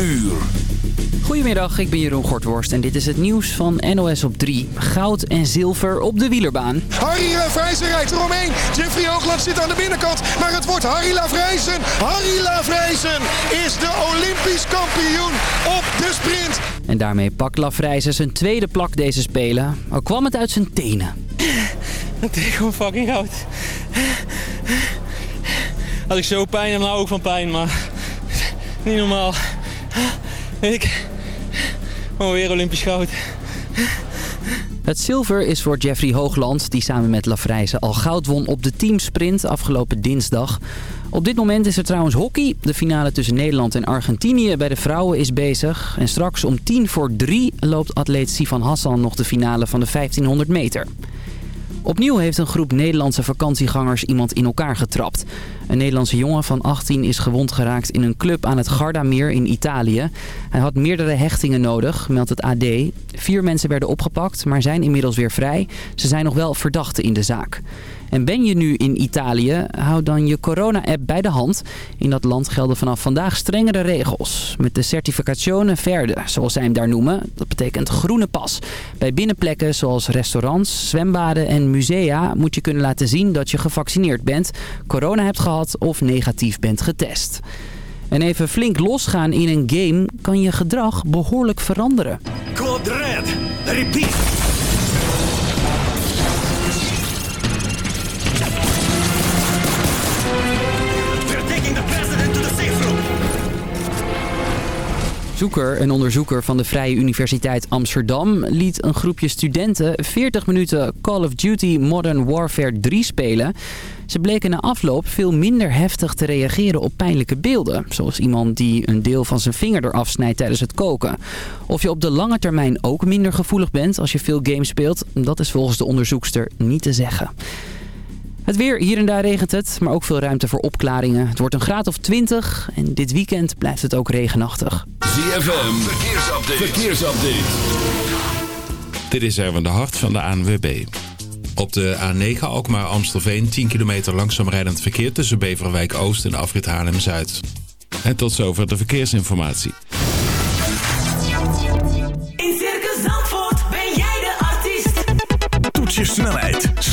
uur. Goedemiddag, ik ben Jeroen Gortworst en dit is het nieuws van NOS op 3. Goud en zilver op de wielerbaan. Harry Lavrijzen rijdt eromheen. Jeffrey Hoogland zit aan de binnenkant. Maar het wordt Harry Lavrijzen. Harry Lavrijzen is de Olympisch kampioen op de sprint. En daarmee pakt Lavrijzen zijn tweede plak deze Spelen. Al kwam het uit zijn tenen. Het is gewoon fucking goud. Had ik zo pijn en nou ook van pijn, maar niet normaal. Ik, gewoon weer Olympisch goud. Het zilver is voor Jeffrey Hoogland, die samen met Lafrijze al goud won op de teamsprint afgelopen dinsdag. Op dit moment is er trouwens hockey. De finale tussen Nederland en Argentinië bij de vrouwen is bezig. En straks om tien voor drie loopt atleet Sivan Hassan nog de finale van de 1500 meter. Opnieuw heeft een groep Nederlandse vakantiegangers iemand in elkaar getrapt. Een Nederlandse jongen van 18 is gewond geraakt in een club aan het Gardameer in Italië. Hij had meerdere hechtingen nodig, meldt het AD. Vier mensen werden opgepakt, maar zijn inmiddels weer vrij. Ze zijn nog wel verdachten in de zaak. En ben je nu in Italië, houd dan je corona-app bij de hand. In dat land gelden vanaf vandaag strengere regels. Met de Certificazione Verde, zoals zij hem daar noemen. Dat betekent groene pas. Bij binnenplekken zoals restaurants, zwembaden en musea moet je kunnen laten zien dat je gevaccineerd bent, corona hebt gehad of negatief bent getest. En even flink losgaan in een game kan je gedrag behoorlijk veranderen. Repeat. Een onderzoeker van de Vrije Universiteit Amsterdam, liet een groepje studenten 40 minuten Call of Duty Modern Warfare 3 spelen. Ze bleken na afloop veel minder heftig te reageren op pijnlijke beelden. Zoals iemand die een deel van zijn vinger eraf snijdt tijdens het koken. Of je op de lange termijn ook minder gevoelig bent als je veel games speelt, dat is volgens de onderzoekster niet te zeggen. Het weer, hier en daar regent het, maar ook veel ruimte voor opklaringen. Het wordt een graad of 20 en dit weekend blijft het ook regenachtig. ZFM. Verkeersupdate. Verkeersupdate. Dit is Erwin de Hart van de ANWB. Op de A9 Alkmaar-Amstelveen 10 kilometer langzaam rijdend verkeer tussen Beverwijk Oost en Afrit Haarlem-Zuid. En tot zover de verkeersinformatie. In Circus Zandvoort ben jij de artiest. Toets je snelheid,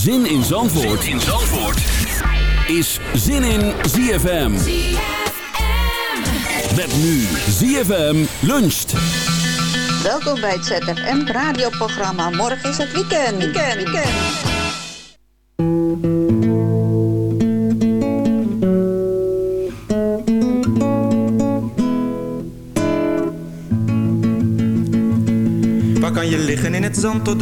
Zin in Zandvoort. Zin in Zandvoort. Is Zin in ZFM. Met nu ZFM luncht. Welkom bij het ZFM radioprogramma. Morgen is het weekend. Weekend, weekend.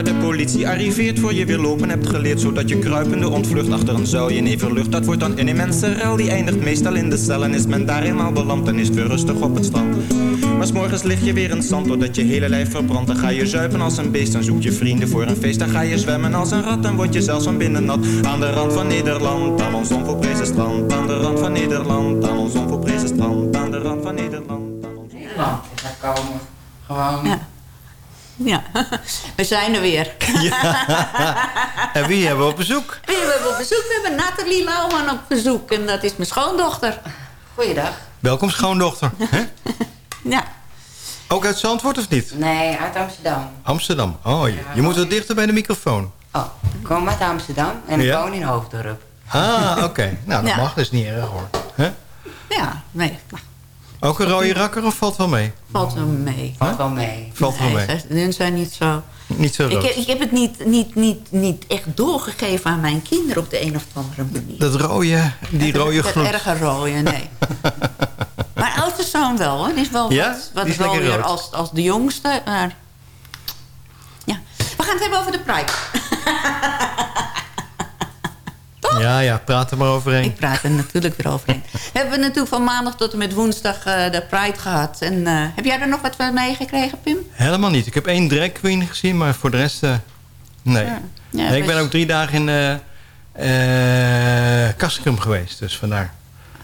Maar de politie arriveert voor je weer lopen hebt geleerd Zodat je kruipende ontvlucht achter een zuilje neverlucht Dat wordt dan een immense ruil, die eindigt meestal in de cel En is men daar eenmaal beland, dan is het weer rustig op het strand Maar s'morgens lig je weer in zand, doordat je hele lijf verbrandt Dan ga je zuipen als een beest, dan zoek je vrienden voor een feest Dan ga je zwemmen als een rat, dan word je zelfs van binnen nat Aan de rand van Nederland, aan ons onvolprezen strand Aan de rand van Nederland, aan ons onvolprezen strand Aan de rand van Nederland Nederland is er komen. Gewoon. Ja. Ja, we zijn er weer. En wie hebben we op bezoek? Wie hebben we op bezoek? We hebben Nathalie Lauwman op bezoek. En dat is mijn schoondochter. Goeiedag. Welkom schoondochter. Hè? Ja. Ook uit Zandvoort of niet? Nee, uit Amsterdam. Amsterdam. Oh, je, je moet wat dichter bij de microfoon. Oh, ik kom uit Amsterdam en ik Ja? woon in Hoofddorp. Ah, oké. Nou, dat Ja. mag dus niet erg hoor. Hè? Ja, nee. Nou, Ook een rode rakker of valt wel mee? valt wel mee. Valt wel mee. Valt wel mee. Nee, hun zijn niet zo... Niet zo Ik rood. heb, ik heb het niet, niet, niet, niet echt doorgegeven aan mijn kinderen op de een of andere manier. Dat rode, die Dat- rode dat gloed. erge rode, nee. Mijn oudste zoon wel, hoor. Die is wel Ja? wat, wat is rooier rood. als, als de jongste. Maar... Ja. We gaan het hebben over de Pride. Ja, ja, praat er maar overheen. Ik praat er natuurlijk weer overheen. We hebben natuurlijk van maandag tot en met woensdag eh, de Pride gehad. En eh, heb jij er nog wat van meegekregen, Pim? Helemaal niet. Ik heb één drag queen gezien, maar voor de rest... eh, nee. Ja. Nee, Ja, ik ben dus- ook drie dagen in Castricum geweest, dus vandaar.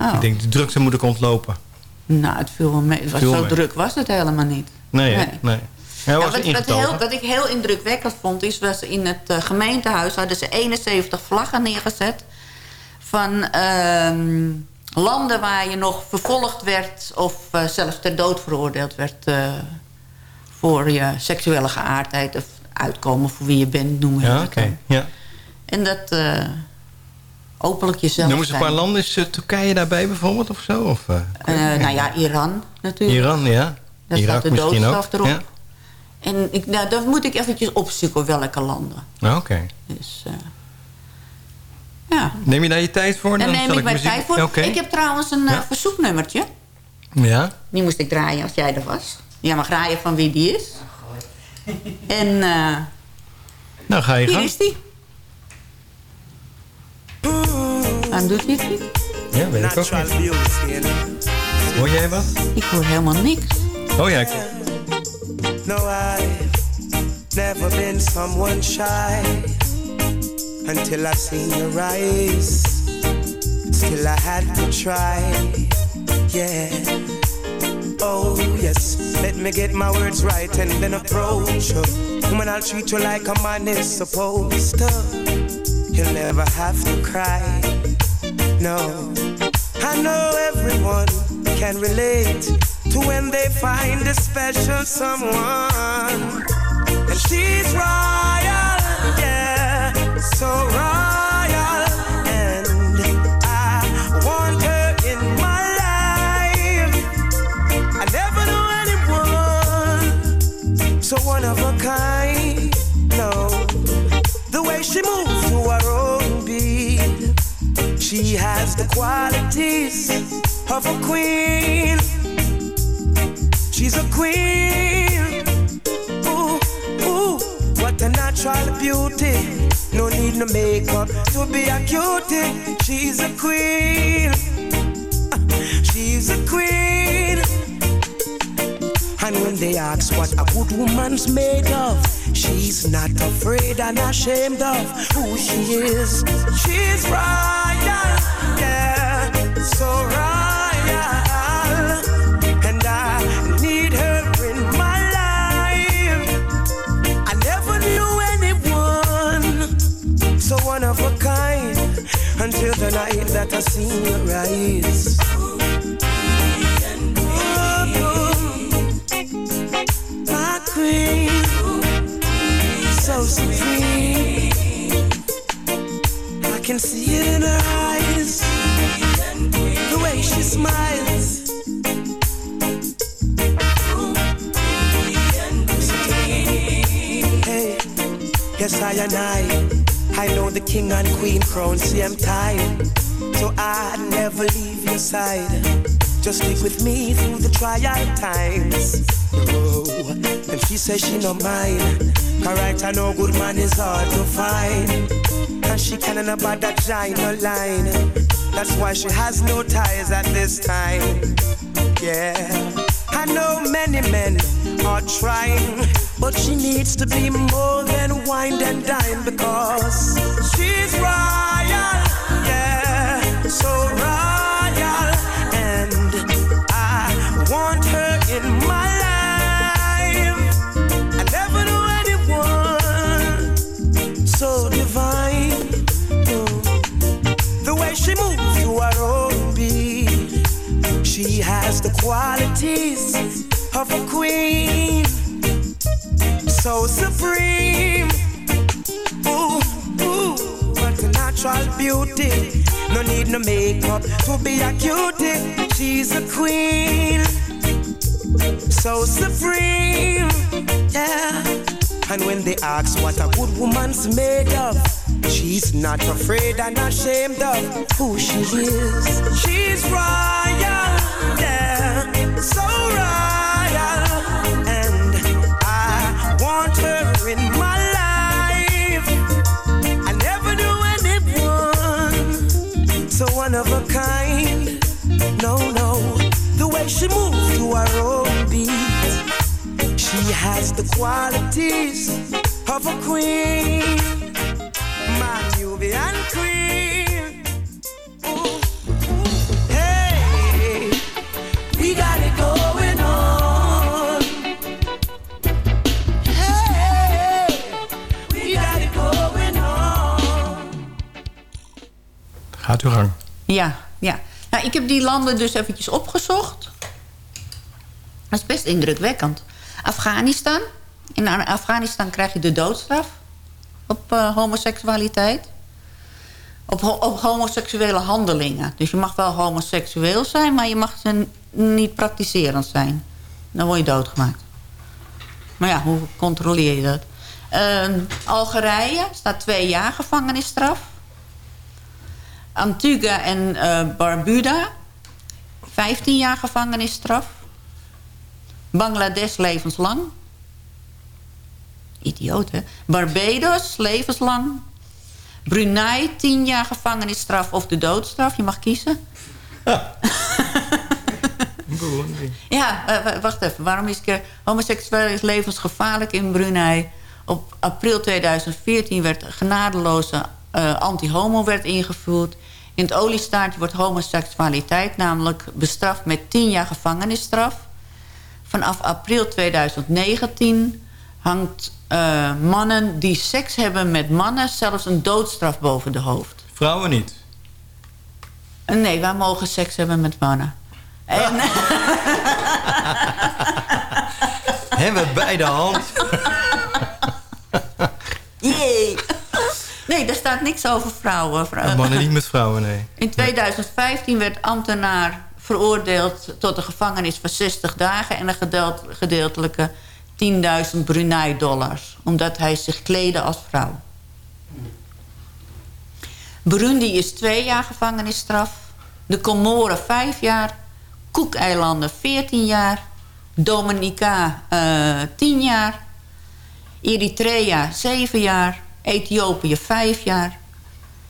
Oh. Ik denk, de drukte moet ik ontlopen. Nou, het viel wel mee. Het was zo mee. druk was het helemaal niet. Nee. nee. Ja, wat, wat, ingetogen. heel, wat ik heel indrukwekkend vond, is was in het eh, gemeentehuis hadden ze 71 vlaggen neergezet. Van ehm, landen waar je nog vervolgd werd of eh, zelfs ter dood veroordeeld werd eh, voor je seksuele geaardheid of uitkomen voor wie je bent, noem je Ja, het oké. Ja. En dat openlijk jezelf Noem eens een paar landen. Is Turkije daarbij bijvoorbeeld of zo? Of, nou ja, Iran natuurlijk. Iran, ja. Daar Irak staat de doodstraf erop. Ja. En ik, nou, dat moet ik eventjes opzoeken welke landen. Nou, Oké. Dus, eh, ja. Neem je daar je tijd voor? Daar Dan neem zal ik mijn muziek- tijd voor. Oké. Ik heb trouwens een eh, Ja. verzoeknummertje. Ja? Die moest ik draaien als jij er was. Jij mag raaien van wie die is. En eh, Nou, ga je hier gang. is die. En doet hij het niet? Ja, weet ik ook niet. Hoor jij wat? Ik hoor helemaal niks. Oh ja, ik- No, I've never been someone shy until I've seen your eyes. Still, I had to try. Yeah. Oh, yes. Let me get my words right and then approach you. Woman, I'll treat you like a man is supposed to. You'll never have to cry. No. I know everyone can relate to when they find a special someone. And she's royal, yeah, so royal. And I want her in my life. I never knew anyone so one of a kind. No, the way she moves to her own beat. She has the qualities of a queen. She's a queen. Ooh, ooh, what a natural beauty. No need no makeup to be a cutie. She's a queen. She's a queen. And when they ask what a good woman's made of, she's not afraid and ashamed of who she is. She's royal, until the night that I seen your eyes. Oh, oh, oh. My queen, so supreme. I can see it in her eyes, the way she smiles. Hey, yes, I and I, I know the king and queen crown same time. So I never leave your side. Just stick with me through the trial times. Oh, and she says she no mind. Correct, I know good man is hard to find. And she can't about that giant line. That's why she has no ties at this time. Yeah, I know many men are trying, but she needs to be more than wine and dine because she's royal, yeah, so royal, and I want her in my life. I never knew anyone so divine. Mm. The way she moves to her own beat. She has the qualities of a queen, so supreme. Ooh, ooh, what a natural beauty. No need no makeup to be a cutie. She's a queen, so supreme. Yeah. And when they ask what a good woman's made of, she's not afraid and ashamed of who she is. She's royal, of a kind. No, no, the way she moves to her own beat. She has the qualities of a queen, my Nubian queen. Ja, ja. Nou, ik heb die landen dus eventjes opgezocht. Dat is best indrukwekkend. Afghanistan. In Afghanistan krijg je de doodstraf op eh, homoseksualiteit. Op, op homoseksuele handelingen. Dus je mag wel homoseksueel zijn, maar je mag niet praktiserend zijn. Dan word je doodgemaakt. Maar ja, hoe controleer je dat? Ehm, Algerije staat twee jaar gevangenisstraf. Antigua en eh, Barbuda, 15 jaar gevangenisstraf. Bangladesh levenslang. Idioot, hè? Barbados levenslang. Brunei 10 jaar gevangenisstraf of de doodstraf. Je mag kiezen. Ja, eh, w- wacht even. Waarom is ik... Homoseksueel is levensgevaarlijk in Brunei. Op april 2014 werd genadeloze eh, anti-homo-wet ingevoerd. In het oliestaartje wordt homoseksualiteit namelijk bestraft met 10 jaar gevangenisstraf. Vanaf april 2019 hangt eh, mannen die seks hebben met mannen... zelfs een doodstraf boven de hoofd. Vrouwen niet. Nee, wij mogen seks hebben met mannen. En, Hebben we bij de hand. Jee. Nee, daar staat niks over vrouwen. Vrou- En mannen niet met vrouwen, nee. In 2015 werd ambtenaar veroordeeld tot een gevangenis van 60 dagen... en een gedeeltelijke 10.000 Brunei-dollars. Omdat hij zich kleedde als vrouw. Burundi is twee jaar gevangenisstraf. De Comoren vijf jaar. Koekeilanden 14 jaar. Dominica eh 10 jaar. Eritrea 7 jaar. Ethiopië 5 jaar.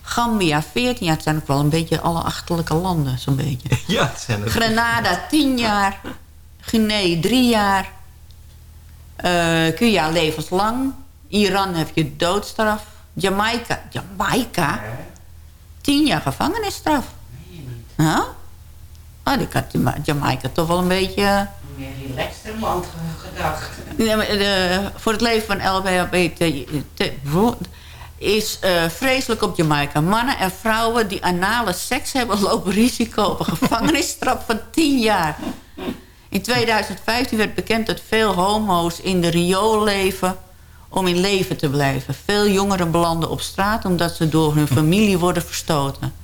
Gambia 14 jaar. Het zijn ook wel een beetje alle achterlijke landen, zo'n beetje. Ja, het zijn het. Grenada 10 jaar. Guinea 3 jaar. Eh, Cuba levenslang. Iran heb je doodstraf. Jamaica. Jamaica? Tien jaar gevangenisstraf. Ja? Ah, ik had Jama- Jamaica toch wel een beetje... Meer relaxter land ge- gedacht. De- voor het leven van LBHBT is eh, vreselijk op Jamaica. Mannen en vrouwen die anale seks hebben... lopen risico op een gevangenisstraf van 10 jaar. In 2015 werd bekend dat veel homo's in de riool leven... om in leven te blijven. Veel jongeren belanden op straat... omdat ze door hun familie worden verstoten.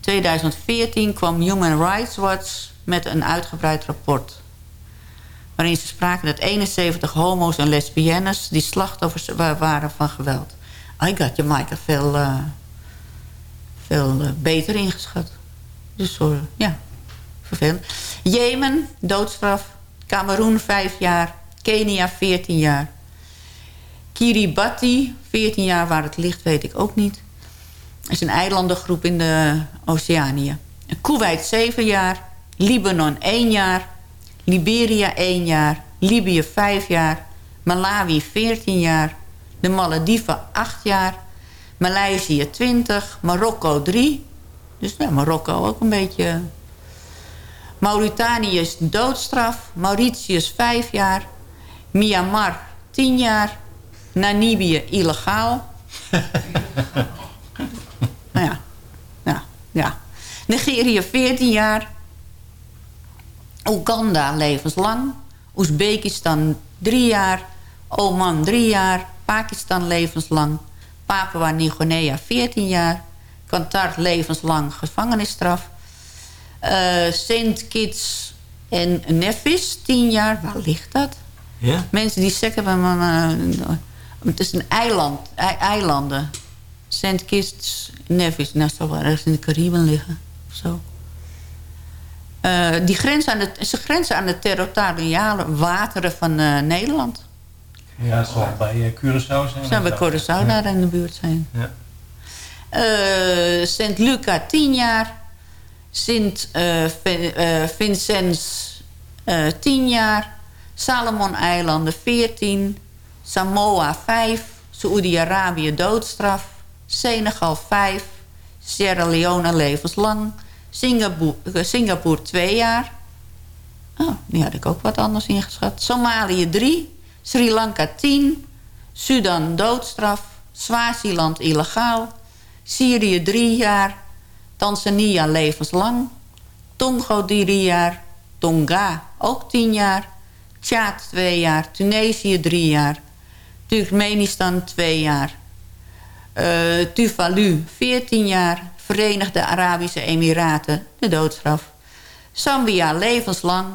2014 kwam Human Rights Watch met een uitgebreid rapport waarin ze spraken dat 71 homo's en lesbiennes... die slachtoffers wa- waren van geweld. I got Jamaica veel, eh, veel eh, beter ingeschat. Dus zo, ja, vervelend. Jemen, doodstraf. Cameroen, 5 jaar. Kenia, 14 jaar. Kiribati, 14 jaar. Waar het ligt, weet ik ook niet. Is een eilandengroep in de Oceanië. Kuwait, 7 jaar. Libanon, 1 jaar. Liberia 1 jaar, Libië 5 jaar, Malawi 14 jaar, de Malediven 8 jaar, Maleisië 20, Marokko 3. Dus ja, Marokko ook een beetje. Mauritanië is doodstraf, Mauritius 5 jaar, Myanmar 10 jaar, Namibië illegaal. nou ja, ja, ja. Nigeria 14 jaar, Oeganda levenslang. Oezbekistan drie jaar. Oman drie jaar. Pakistan levenslang. Papua Nieuw-Guinea 14 jaar. Qatar levenslang gevangenisstraf. Eh Sint Kitts en Nevis 10 jaar. Waar ligt dat? Ja? Mensen die hebben... maar, eh, het is een eiland. ei- eilanden. Sint Kitts Nevis. Nou, zou wel ergens in de Cariben liggen. Of zo. Eh, die grenzen aan de, ze grenzen aan de territoriale wateren van eh, Nederland. Ja, het zal bij eh, Curaçao zijn. Zijn bij Curaçao daar in de buurt zijn. Ja. Sint Luca 10 jaar. Sint Vin- Vincents eh 10 jaar. Salomon-eilanden 14. Samoa 5. Saoedi-Arabië doodstraf. Senegal 5. Sierra Leone levenslang. Singapore, eh, Singapore 2 jaar. Oh, die had ik ook wat anders ingeschat. Somalië 3. Sri Lanka 10. Sudan doodstraf. Swaziland illegaal. Syrië 3 jaar. Tanzania levenslang. Tongo 3 jaar. Tonga ook 10 jaar. Tjaad 2 jaar. Tunesië 3 jaar. Turkmenistan 2 jaar. Eh, Tuvalu 14 jaar. Verenigde Arabische Emiraten de doodstraf. Zambia levenslang.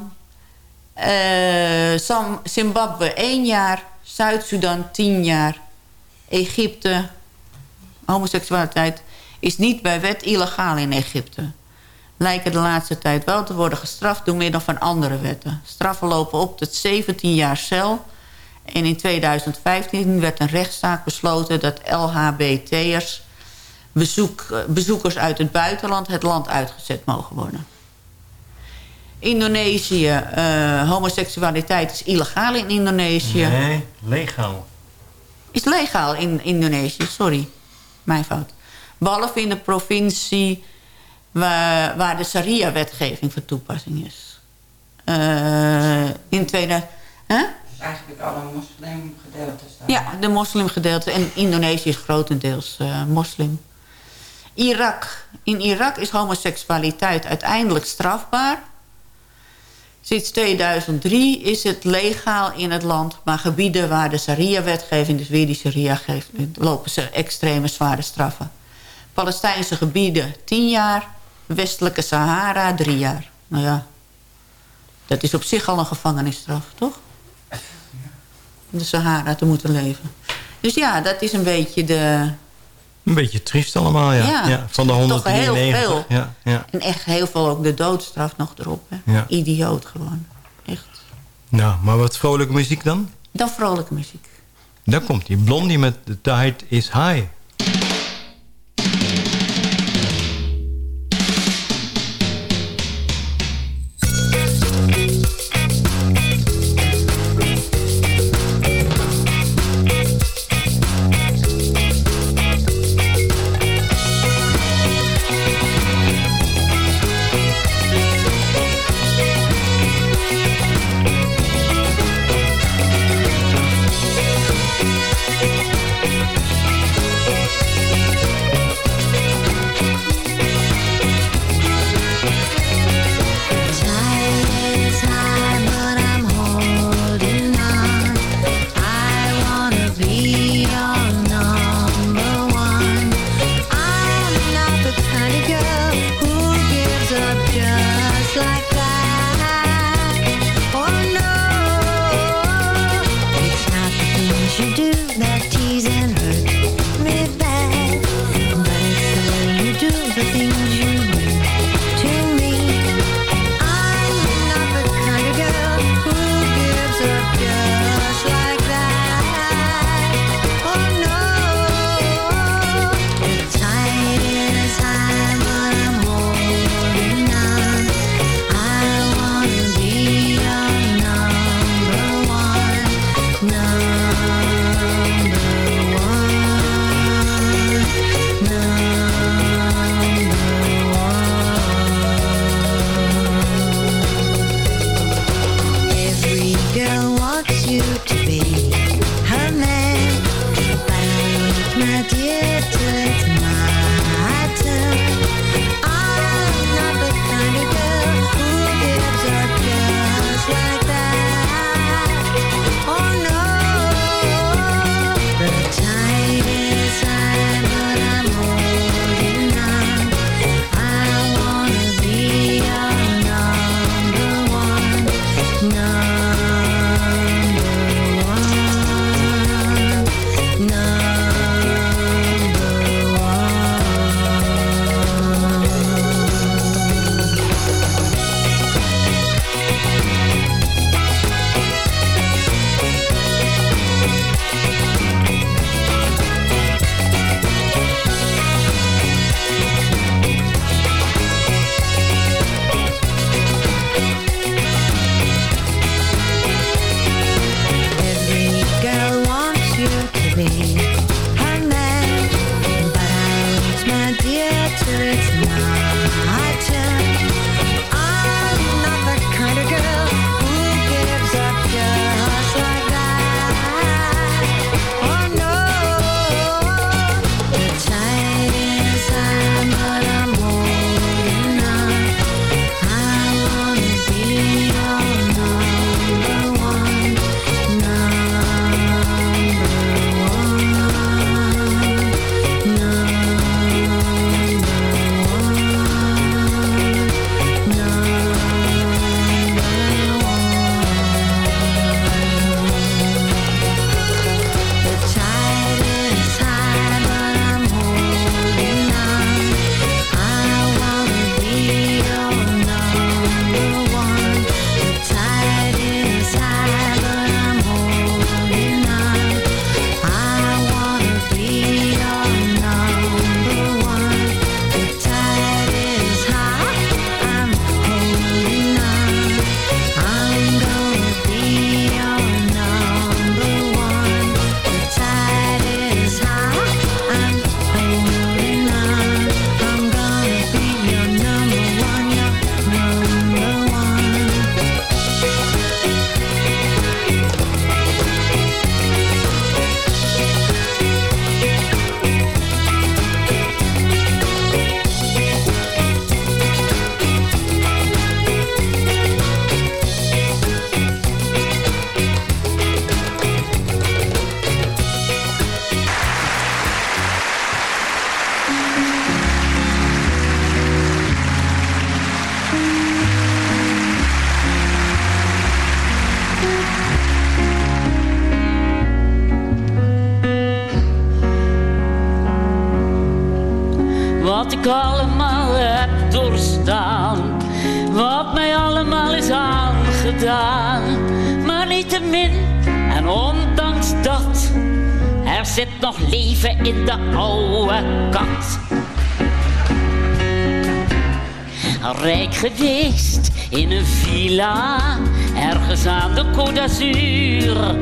Eh, Zimbabwe 1 jaar. Zuid-Soedan 10 jaar. Egypte, homoseksualiteit, is niet bij wet illegaal in Egypte. Lijken de laatste tijd wel te worden gestraft door middel van andere wetten. Straffen lopen op tot 17 jaar cel. En in 2015 werd een rechtszaak besloten dat LHBT'ers... Bezoek, eh, bezoekers uit het buitenland het land uitgezet mogen worden. Indonesië, eh, homoseksualiteit is illegaal in Indonesië. Nee, legaal. Is legaal in Indonesië, sorry. Mijn fout. Behalve in de provincie waar, waar de sharia-wetgeving van toepassing is. Eh, in tweede... Hè? Dus eigenlijk alle moslimgedeeltes daar. Ja, de moslimgedeelte. En Indonesië is grotendeels eh, moslim. Irak. In Irak is homoseksualiteit uiteindelijk strafbaar. Sinds 2003 is het legaal in het land. Maar gebieden waar de sharia-wetgeving, dus weer die sharia geeft... lopen ze extreme zware straffen. Palestijnse gebieden 10 jaar. Westelijke Sahara 3 jaar. Nou ja, dat is op zich al een gevangenisstraf, toch? De Sahara te moeten leven. Dus ja, dat is een beetje de... Een beetje triest allemaal, ja. Ja, ja, van de toch 193. heel veel. Ja, ja. En echt heel veel ook de doodstraf nog erop. Hè? Idioot gewoon. Echt. Nou, maar wat vrolijke muziek dan? Dan vrolijke muziek. Daar komt die Blondie met The Tide is High. Wat ik allemaal heb doorstaan. Wat mij allemaal is aangedaan. Maar niettemin en ondanks dat. Er zit nog leven in de oude kat. Rijk geweest in een villa. Ergens aan de Côte d'Azur.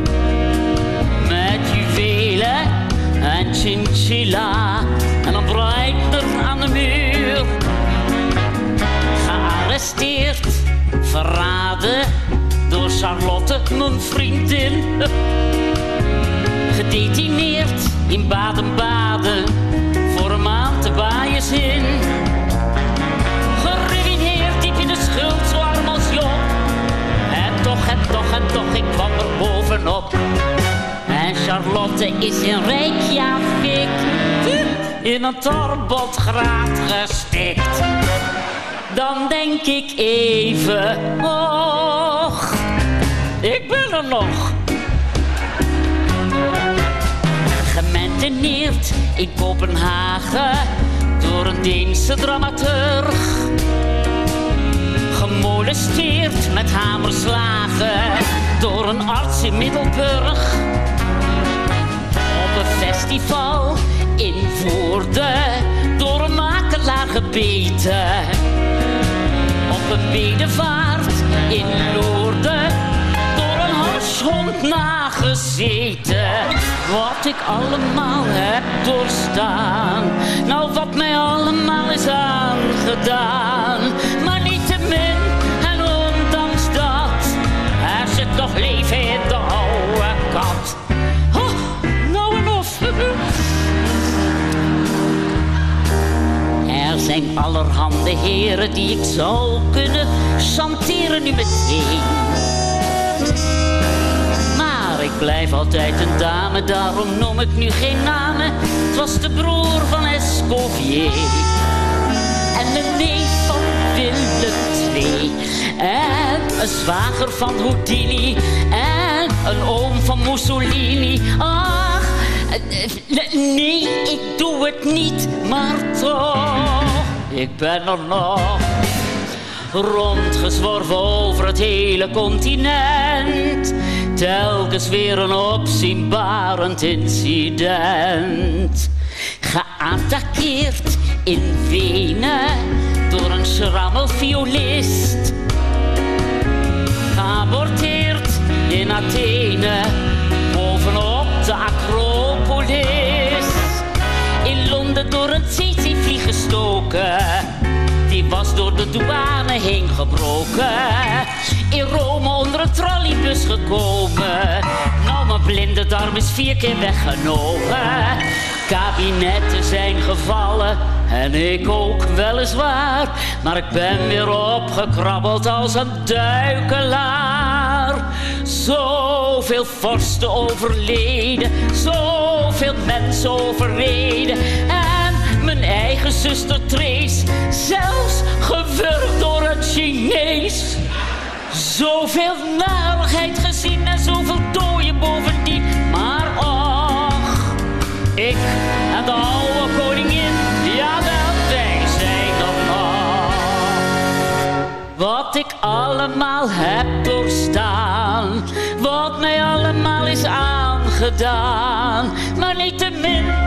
Chinchilla en een bruider aan de muur. Gearresteerd, verraden door Charlotte, mijn vriendin. Gedetineerd in Baden-Baden voor een maand te baaien in. Geruineerd diep in de schuld, zo arm. En toch, en toch, en toch, ik kwam er bovenop. Charlotte is in Reykjavik in een torbotgraat gestikt. Dan denk ik even, och, ik ben er nog. Gementeneerd in Kopenhagen door een Deense dramaturg. Gemolesteerd met hamerslagen door een arts in Middelburg. Festival in Voerde door een makelaar gebeten. Op een bedevaart in Lourdes door een hartshond nagezeten. Wat ik allemaal heb doorstaan. Nou, wat mij allemaal is aangedaan. De heren die ik zou kunnen chanteren nu meteen. Maar ik blijf altijd een dame, daarom noem ik nu geen namen. Het was de broer van Escoffier en de neef van Willem II. En een zwager van Houdini en een oom van Mussolini. Ach, eh, eh, nee, ik doe het niet, maar toch, ik ben er nog. Rondgezworven over het hele continent. Telkens weer een opzienbarend incident. Geattaqueerd in Wenen door een schrammel violist. Geaborteerd in Athene bovenop de Acropolis. In Londen door een tsetse-vlieg Die was door de douane heen gebroken. In Rome onder een trolleybus gekomen. Nou, mijn blinde darm is vier keer weggenomen. Kabinetten zijn gevallen en ik ook weliswaar. Maar ik ben weer opgekrabbeld als een duikelaar. Zoveel vorsten overleden, zoveel mensen overreden. Eigen zuster Trace, zelfs gewurgd door een Chinees. Zoveel narigheid gezien en zoveel dooien bovendien. Maar och, ik en de oude koningin, jawel, wij zijn er nog. Wat ik allemaal heb doorstaan, wat mij allemaal is aangedaan. Maar niet te min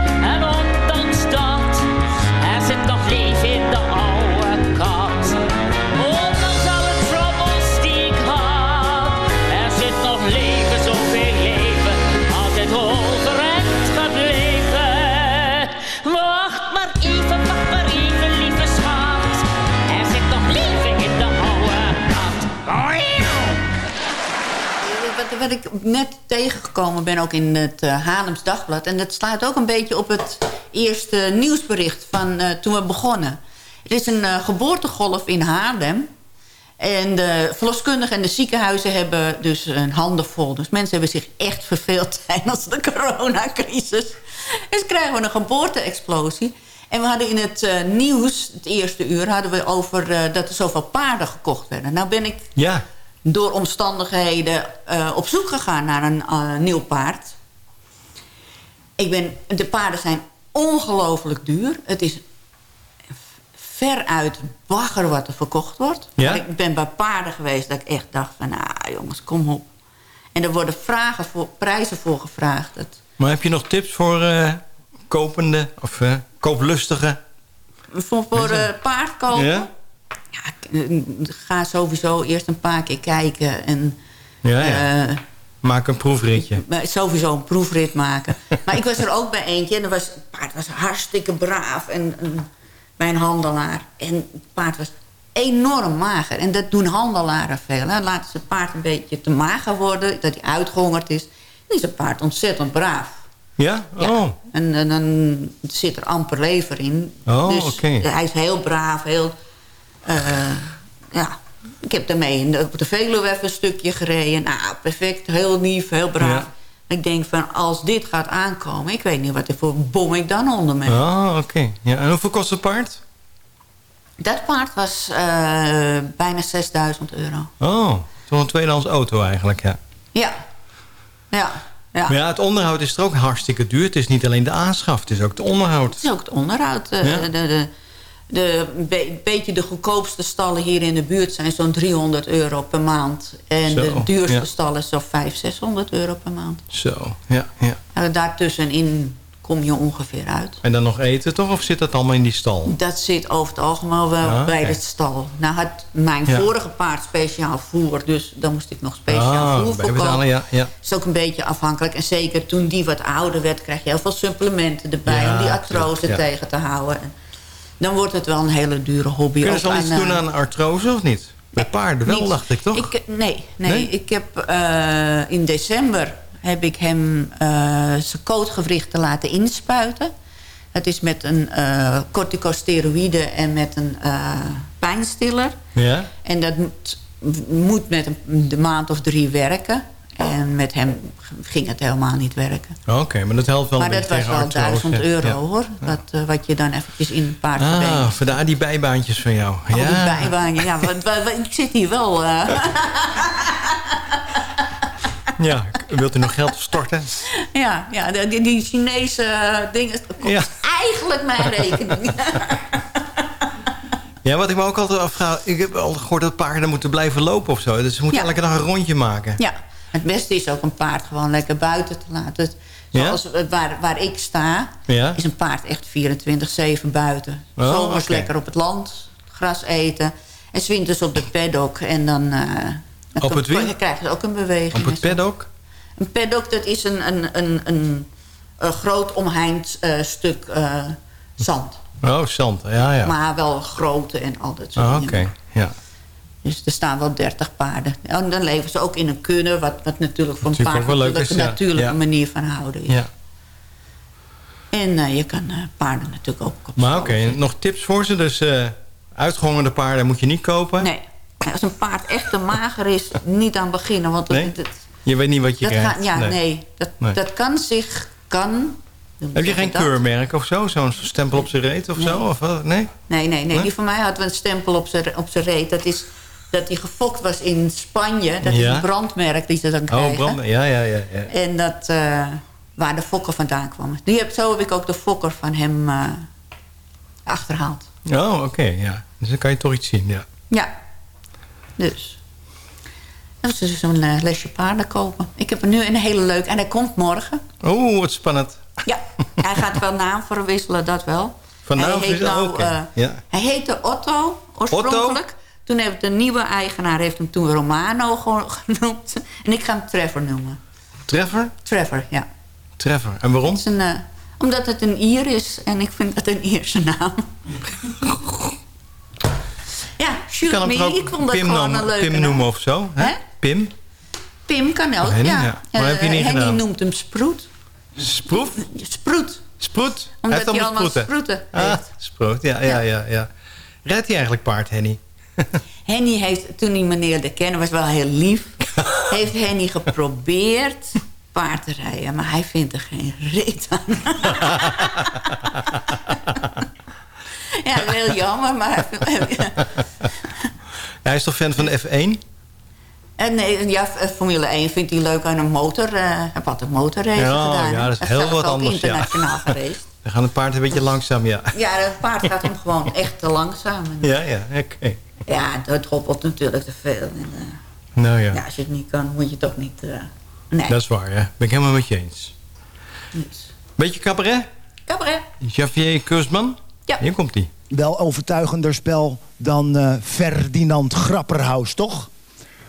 Wat, ik net tegengekomen ben ook in het uh, Haarlems Dagblad... en dat slaat ook een beetje op het eerste nieuwsbericht van eh, toen we begonnen. Er is een uh, geboortegolf in Haarlem... En de verloskundigen en de ziekenhuizen hebben dus een handen vol. Dus mensen hebben zich echt verveeld tijdens de coronacrisis. Dus krijgen we een geboorte-explosie. En we hadden in het nieuws, het eerste uur... hadden we over dat er zoveel paarden gekocht werden. Nou ben ik Ja. Door omstandigheden uh, op zoek gegaan naar een uh, nieuw paard. Ik ben, de paarden zijn ongelooflijk duur. Het is veruit bagger wat er verkocht wordt. Ja? Ik ben bij paarden geweest dat ik echt dacht van... nou jongens, kom op. En er worden vragen voor, prijzen voor gevraagd. Maar heb je nog tips voor eh, kopende of eh, kooplustige? voor voor eh, paard kopen. Ja? Eh, ga sowieso eerst een paar keer kijken. En, Ja, ja. eh, Maak een proefritje. sowieso een proefrit maken. maar ik was er ook bij eentje. En was, het paard was hartstikke braaf. En, en bij een handelaar. En het paard was enorm mager. En dat doen handelaren veel. Hè. Laten ze het paard een beetje te mager worden. Dat hij uitgehongerd is. Dan is het paard ontzettend braaf. Ja? Oh. En, en dan zit er amper lever in. Oh, dus oké. hij is heel braaf, heel... eh, ja, ik heb daarmee in de, op de Veluwe even een stukje gereden. Nou, perfect, heel lief, heel braaf. Ja. Ik denk van, als dit gaat aankomen... ik weet niet wat voor bom ik dan onder me. Oh, oké. Ja, en hoeveel kost het paard? Dat paard was eh, bijna 6000 euro. Oh, een tweedehands auto eigenlijk, ja. Ja, ja, ja. Maar ja, het onderhoud is er ook hartstikke duur. Het is niet alleen de aanschaf, het is ook het onderhoud. Het is ook het onderhoud. eh, Ja. de, de, de, be- beetje de goedkoopste stallen hier in de buurt zijn zo'n 300 euro per maand. En Zo, de duurste ja. stallen zo'n 500, 600 euro per maand. Zo, ja, ja. Nou, daartussenin kom je ongeveer uit. En dan nog eten toch? Of zit dat allemaal in die stal? Dat zit over het algemeen wel Ah, bij de stal. Nou had mijn Ja. vorige paard speciaal voer. Dus dan moest ik nog speciaal Ah, voer voor bijbetalen, kopen. ja, ja. is ook een beetje afhankelijk. En zeker toen die wat ouder werd... krijg je heel veel supplementen erbij... Ja, om die artrose tegen te houden. Dan wordt het wel een hele dure hobby. Kunnen ze al iets aan, doen eh, aan artrose of niet? Bij paarden wel, niet. dacht ik toch? Ik, nee, nee, Nee? ik heb eh, in december heb ik hem eh, zijn kootgewrichten laten inspuiten. Het is met een corticosteroïde en met een pijnstiller. Ja? En dat moet, moet met een, de maand of drie werken. En met hem ging het helemaal niet werken. Oké, maar dat helpt wel maar dat was wel tegen artrose. 1000 euro Ja. hoor. Dat, eh, wat je dan eventjes in een paard Ah, verweegt. vandaar die bijbaantjes van jou. Oh, ja. die bijbaantje. Ja, want, ik zit hier wel... eh, ja, wilt u nog geld storten? ja, ja die, die Chinese eh, dingen... Ja. eigenlijk mijn rekening. Ja, wat ik me ook altijd afvraag... Ik heb al gehoord dat paarden moeten blijven lopen of zo. Dus ze moeten Ja. elke dag een rondje maken. ja, het beste is ook een paard gewoon lekker buiten te laten. Ja? Zoals waar, waar ik sta, Ja? is een paard echt 24-7 buiten. Oh, Zomers lekker op het land, gras eten. En 's winters op de paddock. En dan, eh, dan Op het wie? dan krijg je ook een beweging. Op het paddock? Een paddock, dat is een, een, een, een, een groot omheind eh, stuk eh, zand. Oh, zand. Ja, ja. Maar wel grootte en al dat soort dingen. Oké, ja. Dus er staan wel 30 paarden. En dan leven ze ook in een kudde, wat, wat natuurlijk voor een paard is, een natuurlijke Ja. manier van houden is. ja. En eh, je kan eh, paarden natuurlijk ook op Maar oké, nog tips voor ze? Dus eh uitgehongerde paarden moet je niet kopen? Nee, als een paard echt te mager is, niet aan beginnen. Want Nee? het, het- Je weet niet wat je dat krijgt? gaat, ja, nee. Dat, Nee. dat kan zich, kan... Heb je geen dat? keurmerk of zo? Zo'n stempel op zijn reet of zo? Of? Nee? Nee, nee, nee. Die van mij had een stempel op zijn op zijn reet. Dat is dat hij gefokt was in Spanje. Dat is een brandmerk die ze dan krijgen. Oh, brand. Ja, ja, ja. ja. En dat, eh, waar de fokker vandaan kwam. Die heb, zo heb ik ook de fokker van hem eh, achterhaald. Oh, oké, ja. Dus dan kan je toch iets zien, ja. Ja, dus. Dat is dus een lesje paarden kopen. Ik heb er nu een hele leuk. En hij komt morgen. Oeh, wat spannend. Ja, hij gaat wel naam verwisselen, dat wel. Van hij heet verwisselen? nou, eh, ja. Hij heette Otto, oorspronkelijk. Toen heeft de nieuwe eigenaar heeft hem toen Romano ge- genoemd. En ik ga hem Trevor noemen. Treffer? Trevor, ja. Treffer. En waarom? Het is een, eh, omdat het een Ier is. En ik vind het een Ierse naam. ja, shoot me. Ik vond dat Pim, gewoon noemen, een leuke Pim naam. noemen of zo? Hè? Pim? Pim kan ook, Henny, ja. ja. Maar heb je Eh, niet Henny noemt hem Sproet. Sproef? Sproet. Sproet? Omdat hij allemaal allemaal sproeten. sproeten Ah, sproet, ja, ja, ja. ja. Rijdt hij eigenlijk paard, Henny? Henny heeft, toen die meneer de kennen was wel heel lief... heeft Henny geprobeerd paard te rijden. Maar hij vindt er geen reet aan. ja, heel jammer, maar... Hij is toch fan van de F1? En nee, ja, Formule 1 vindt hij leuk aan een motor. eh hij heeft altijd motorracen Ja, gedaan. ja, dat is Hij heel wat anders, ja. internationaal geweest. Dan gaat het paard een beetje langzaam, ja. Ja, het paard gaat hem gewoon echt te langzaam. Ja, ja, oké. Ja, dat hoppelt natuurlijk te veel. En, eh, Nou ja, ja, als je het niet kan, moet je het ook niet... eh, nee. dat is waar, ja. Ben ik helemaal met je eens. Beetje cabaret? Cabaret. Javier Kustman? Ja. Hier komt hij. Wel overtuigender spel dan eh, Ferdinand Grapperhaus, toch?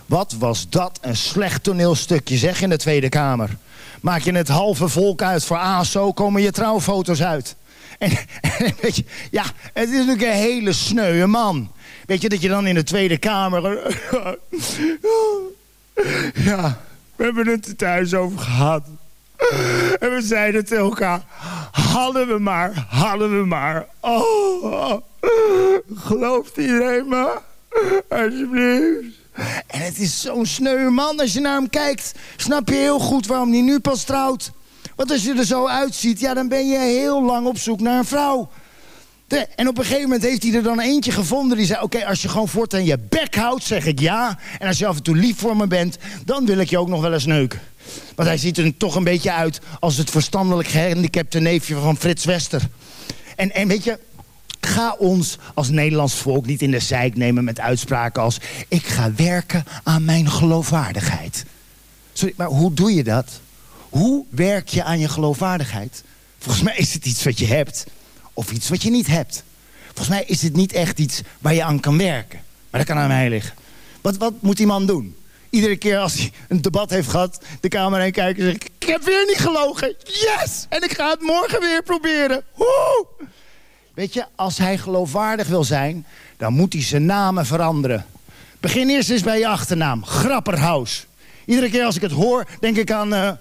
Wat was dat een slecht toneelstukje, zeg in de Tweede Kamer. Maak je het halve volk uit voor ASO, komen je trouwfoto's uit. En, en weet je, ja, het is natuurlijk een hele sneuwe man. Weet je, dat je dan in de Tweede Kamer... Ja, we hebben het thuis over gehad. En we zeiden tegen elkaar, hadden we maar, hadden we maar. Oh, gelooft iedereen? Alsjeblieft. En het is zo'n sneu man. Als je naar hem kijkt, snap je heel goed waarom hij nu pas trouwt. Want als je er zo uitziet, ja, dan ben je heel lang op zoek naar een vrouw. En op een gegeven moment heeft hij er dan eentje gevonden die zei... oké, als je gewoon voortaan je bek houdt, zeg ik ja. En als je af en toe lief voor me bent, dan wil ik je ook nog wel eens neuken. Want hij ziet er toch een beetje uit als het verstandelijk gehandicapte neefje van Frits Wester. En, en weet je, ga ons als Nederlands volk niet in de zeik nemen met uitspraken als... ik ga werken aan mijn geloofwaardigheid. Maar hoe doe je dat? Hoe werk je aan je geloofwaardigheid? Volgens mij is het iets wat je hebt of iets wat je niet hebt. Volgens mij is het niet echt iets waar je aan kan werken. Maar dat kan aan mij liggen. Wat, wat moet die man doen? Iedere keer als hij een debat heeft gehad, de camera heen kijken en zeggen... ik heb weer niet gelogen. Yes! En ik ga het morgen weer proberen. Woe! Weet je, als hij geloofwaardig wil zijn, dan moet hij zijn namen veranderen. Begin eerst eens bij je achternaam. Grapperhaus. Iedere keer als ik het hoor, denk ik aan...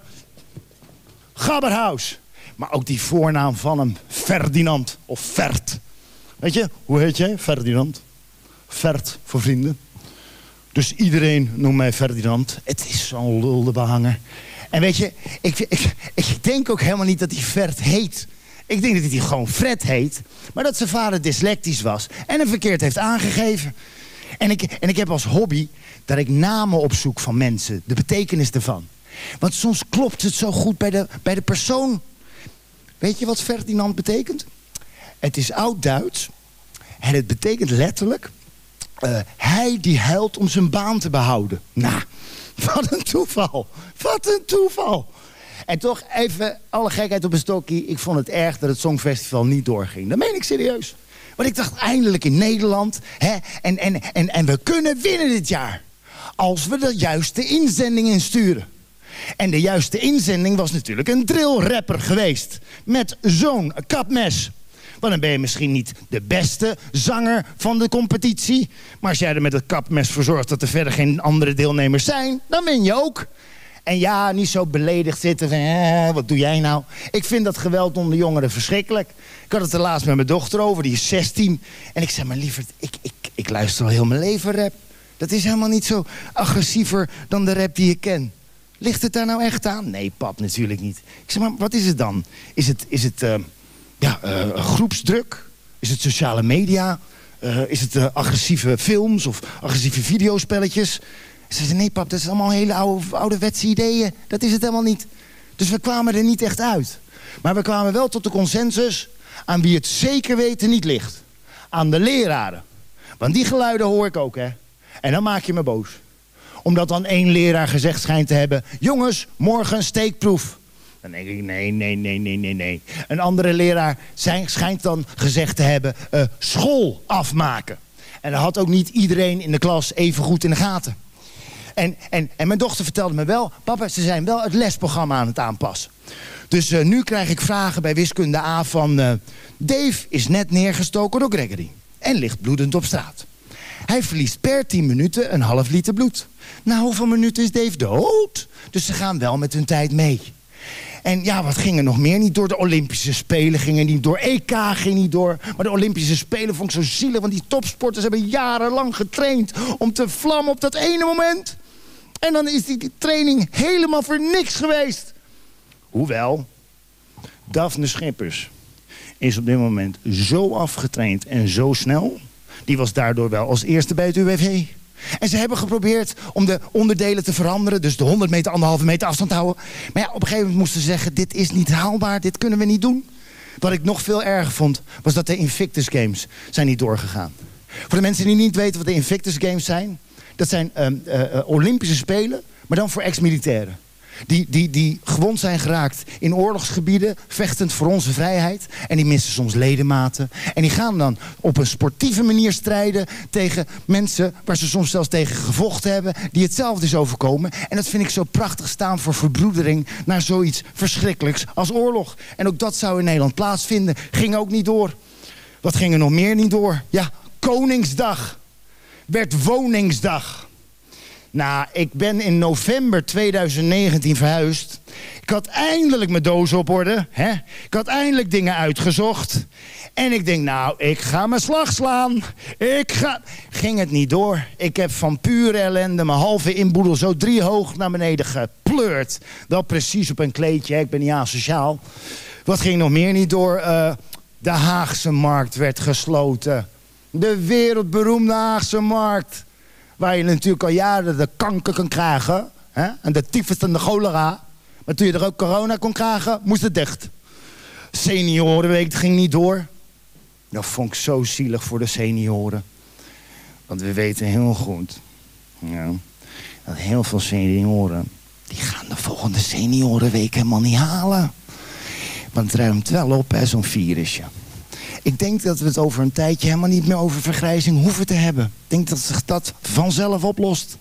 Gabberhaus. Maar ook die voornaam van hem, Ferdinand of Fert. Weet je, hoe heet jij? Ferdinand. Fert voor vrienden. Dus iedereen noemt mij Ferdinand. Het is zo'n lul de behanger. En weet je, ik, ik, ik denk ook helemaal niet dat hij Fert heet. Ik denk dat hij gewoon Fred heet. Maar dat zijn vader dyslectisch was. En hem verkeerd heeft aangegeven. En ik, en ik heb als hobby dat ik namen opzoek van mensen. De betekenis ervan. Want soms klopt het zo goed bij de, bij de persoon. Weet je wat Ferdinand betekent? Het is oud-Duits. En het betekent letterlijk... eh, hij die huilt om zijn baan te behouden. Nou, wat een toeval. Wat een toeval. En toch even alle gekheid op een stokje. Ik vond het erg dat het Songfestival niet doorging. Dat meen ik serieus. Want ik dacht eindelijk in Nederland. Hè, en, en, en, en we kunnen winnen dit jaar. Als we de juiste inzending insturen. En de juiste inzending was natuurlijk een drillrapper geweest. Met zo'n kapmes. Want dan ben je misschien niet de beste zanger van de competitie. Maar als jij er met het kapmes voor zorgt dat er verder geen andere deelnemers zijn, dan win je ook. En ja, niet zo beledigd zitten van, eh, wat doe jij nou? Ik vind dat geweld onder jongeren verschrikkelijk. Ik had het er laatst met mijn dochter over, die is 16. En ik zei, maar lieverd, ik, ik, ik luister al heel mijn leven rap. Dat is helemaal niet zo agressiever dan de rap die ik ken. Ligt het daar nou echt aan? Nee, pap, natuurlijk niet. Ik zeg, maar wat is het dan? Is het, is het eh, ja, eh, groepsdruk? Is het sociale media? Eh, is het agressieve films of agressieve videospelletjes? Ze zei, nee pap, dat is allemaal hele oude, ouderwetse ideeën. Dat is het helemaal niet. Dus we kwamen er niet echt uit. Maar we kwamen wel tot de consensus aan wie het zeker weten niet ligt. Aan de leraren. Want die geluiden hoor ik ook, hè. En dan maak je me boos. Omdat dan één leraar gezegd schijnt te hebben... jongens, morgen steekproef. Dan denk ik, nee, nee, nee, nee, nee, nee. Een andere leraar schijnt dan gezegd te hebben... eh, school afmaken. En dat had ook niet iedereen in de klas even goed in de gaten. En, en, en mijn dochter vertelde me wel... papa, ze zijn wel het lesprogramma aan het aanpassen. Dus eh, nu krijg ik vragen bij wiskunde A van... eh, Dave is net neergestoken door Gregory. En ligt bloedend op straat. Hij verliest per 10 minuten een half liter bloed. Na hoeveel minuten is Dave dood? Dus ze gaan wel met hun tijd mee. En ja, wat ging er nog meer niet door? De Olympische Spelen gingen niet door. EK ging niet door. Maar de Olympische Spelen vond ik zo zielig. Want die topsporters hebben jarenlang getraind om te vlammen op dat ene moment. En dan is die training helemaal voor niks geweest. Hoewel, Daphne Schippers is op dit moment zo afgetraind en zo snel. Die was daardoor wel als eerste bij het UWV. En ze hebben geprobeerd om de onderdelen te veranderen. Dus de 100 meter, anderhalve meter afstand houden. Maar ja, op een gegeven moment moesten ze zeggen... dit is niet haalbaar, dit kunnen we niet doen. Wat ik nog veel erger vond, was dat de Invictus Games zijn niet doorgegaan. Voor de mensen die niet weten wat de Invictus Games zijn... dat zijn ehm, eh, eh, Olympische Spelen, maar dan voor ex-militairen. Die, die, die gewond zijn geraakt in oorlogsgebieden, vechtend voor onze vrijheid. En die missen soms ledematen. En die gaan dan op een sportieve manier strijden tegen mensen waar ze soms zelfs tegen gevochten hebben. Die hetzelfde is overkomen. En dat vind ik zo prachtig staan voor verbroedering naar zoiets verschrikkelijks als oorlog. En ook dat zou in Nederland plaatsvinden. Ging ook niet door. Wat ging er nog meer niet door? Ja, Koningsdag werd Woningsdag. Nou, ik ben in november 2019 verhuisd. Ik had eindelijk mijn doos op orde. Hè? Ik had eindelijk dingen uitgezocht. En ik denk, nou, ik ga mijn slag slaan. Ik ga... Ging het niet door. Ik heb van pure ellende mijn halve inboedel zo drie hoog naar beneden gepleurd. Wel precies op een kleedje, ik ben niet asociaal. Wat ging nog meer niet door? Eh, de Haagse markt werd gesloten. De wereldberoemde Haagse markt. Waar je natuurlijk al jaren de kanker kan krijgen. Hè? En de tyfus en de cholera. Maar toen je er ook corona kon krijgen, moest het dicht. Seniorenweek ging niet door. Dat vond ik zo zielig voor de senioren. Want we weten heel goed... Dat heel veel senioren... die gaan de volgende seniorenweek helemaal niet halen. Want het ruimt wel op, zo'n virusje. Ik denk dat we het over een tijdje helemaal niet meer over vergrijzing hoeven te hebben. Ik denk dat zich dat vanzelf oplost.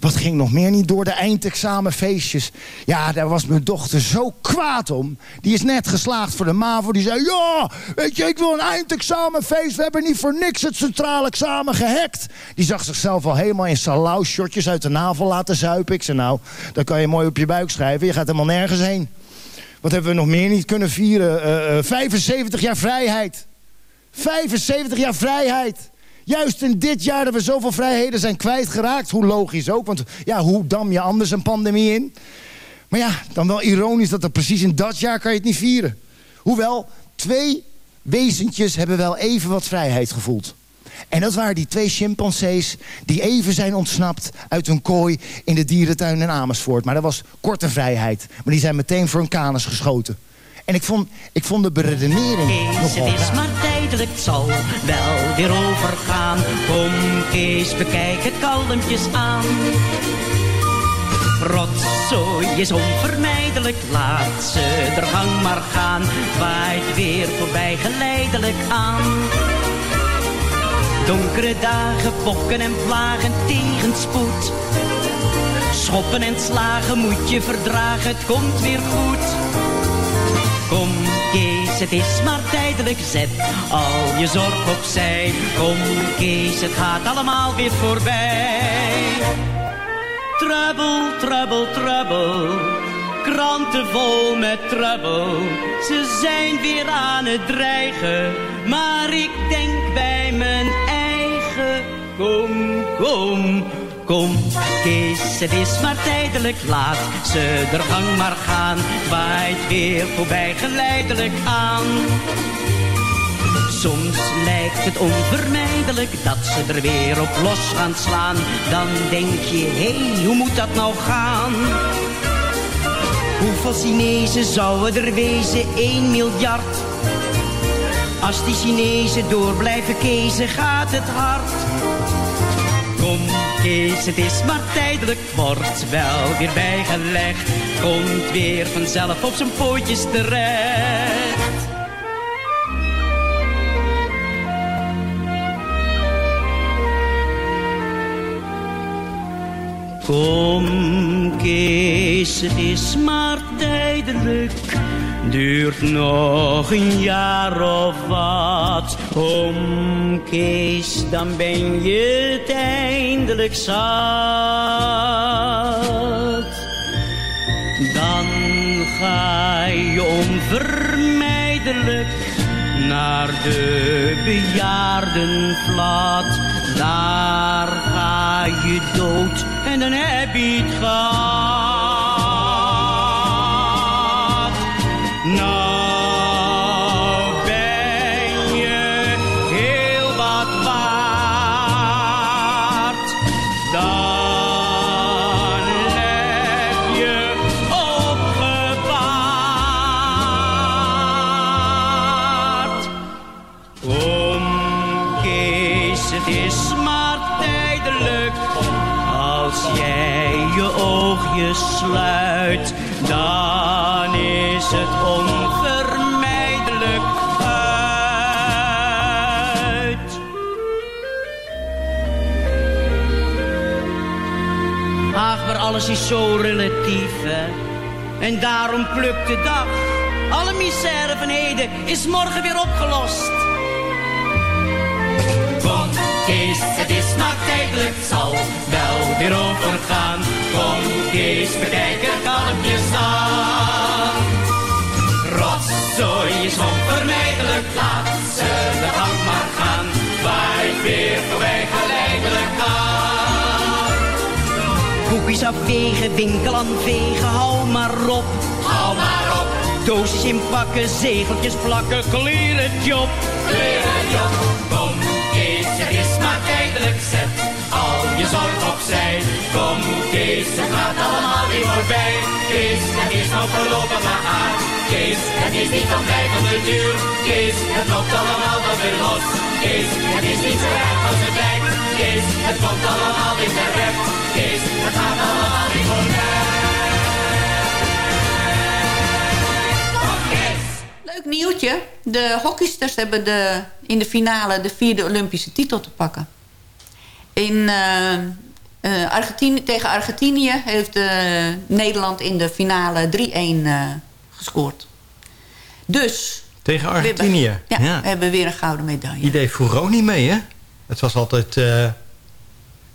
Wat ging nog meer niet door de eindexamenfeestjes? Ja, daar was mijn dochter zo kwaad om. Die is net geslaagd voor de MAVO. Die zei, ja, weet je, ik wil een eindexamenfeest. We hebben niet voor niks het centraal examen gehackt. Die zag zichzelf al helemaal in salau-shortjes uit de navel laten zuipen. Ik zei, nou, dat kan je mooi op je buik schrijven. Je gaat helemaal nergens heen. Wat hebben we nog meer niet kunnen vieren? Eh, eh, 75 jaar vrijheid. 75 jaar vrijheid. Juist in dit jaar dat we zoveel vrijheden zijn kwijtgeraakt. Hoe logisch ook, want ja, hoe dam je anders een pandemie in? Maar ja, dan wel ironisch dat er precies in dat jaar kan je het niet vieren. Hoewel, twee wezentjes hebben wel even wat vrijheid gevoeld. En dat waren die twee chimpansees die even zijn ontsnapt uit hun kooi in de dierentuin in Amersfoort. Maar dat was korte vrijheid. Maar die zijn meteen voor een kanus geschoten. En ik vond, ik vond de beredenering Kees, nogal het is raar. maar tijdelijk, het zal wel weer overgaan. Kom Kees, bekijk het kalmpjes aan. Rotzooi is onvermijdelijk, laat ze er gang maar gaan. Waait weer voorbij geleidelijk aan. Donkere dagen, pokken en vlagen, tegenspoed. Schoppen en slagen moet je verdragen, het komt weer goed. Kom Kees, het is maar tijdelijk, zet al je zorg opzij. Kom Kees, het gaat allemaal weer voorbij. Trouble, trouble, trouble. Kranten vol met trouble. Ze zijn weer aan het dreigen. Maar ik denk. Kom, kom, kom. Kees, het is maar tijdelijk. Laat ze er gang maar gaan. Waait weer voorbij geleidelijk aan. Soms lijkt het onvermijdelijk dat ze er weer op los gaan slaan. Dan denk je, hé, hey, hoe moet dat nou gaan? Hoeveel Chinezen zouden er wezen? 1 miljard. Als die Chinezen door blijven kezen, gaat het hard. Kom Kees, het is maar tijdelijk, wordt wel weer bijgelegd. Komt weer vanzelf op zijn pootjes terecht. Kom Kees, het is maar tijdelijk. Duurt nog een jaar of wat. Kom Kees, dan ben je het eindelijk zat. Dan ga je onvermijdelijk naar de bejaardenvlat. Daar ga je dood en dan heb je het gehad. Nou ben je heel wat waard. Dan heb je opgewaard. Kom Kees, het is maar tijdelijk. Als jij je oogjes sluit, alles is zo relatief. En daarom plukt de dag. Alle misère van heden is morgen weer opgelost. Kom, Kees, het is maar tijdelijk, zal wel weer overgaan. Kom, Kees, afwegen, winkel aan vegen, hou maar op. Hou maar op. Doosjes inpakken, zegeltjes plakken, clear het job. Clear het job. Kom, Kees, het is maar tijdelijk, zet al je zorg opzij. Kom, Kees, het gaat allemaal weer voorbij. Kees, het is nog voorlopig maar aan. Kees, het is niet van blijvende duur. Kees, het loopt allemaal wel weer los. Kees, het is niet zo erg als het lijkt. Kees, het komt allemaal weer terecht. Kees, het gaat allemaal weer voorbij. Leuk nieuwtje. De hockeysters hebben de, in de finale de vierde Olympische titel te pakken. In, eh, eh, Argentinië, tegen Argentinië heeft eh, Nederland in de finale 3-1 eh, gescoord. Dus... Tegen we hebben- Argentinië. ja, Ja. we hebben weer een gouden medaille. Die deed vroeger niet mee, hè? Het was altijd eh,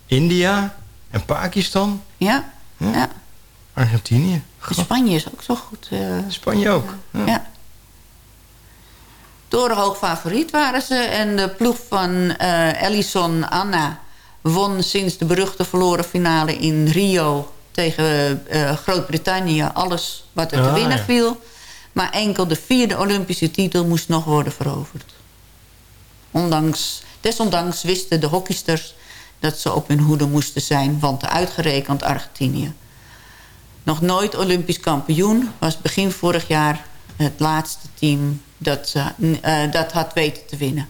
India en Pakistan. Ja, ja. Argentinië. Spanje is ook zo goed. eh, Spanje ook. ja. Torenhoog favoriet waren ze. En de ploeg van eh Ellison Anna won sinds de beruchte verloren finale in Rio tegen Groot-Brittannië alles wat er te Ah, winnen ja. viel. Maar enkel de vierde Olympische titel moest nog worden veroverd. Ondanks, desondanks wisten de hockeysters dat ze op hun hoede moesten zijn, want uitgerekend Argentinië. Nog nooit Olympisch kampioen was begin vorig jaar het laatste team dat, ze, eh, dat had weten te winnen.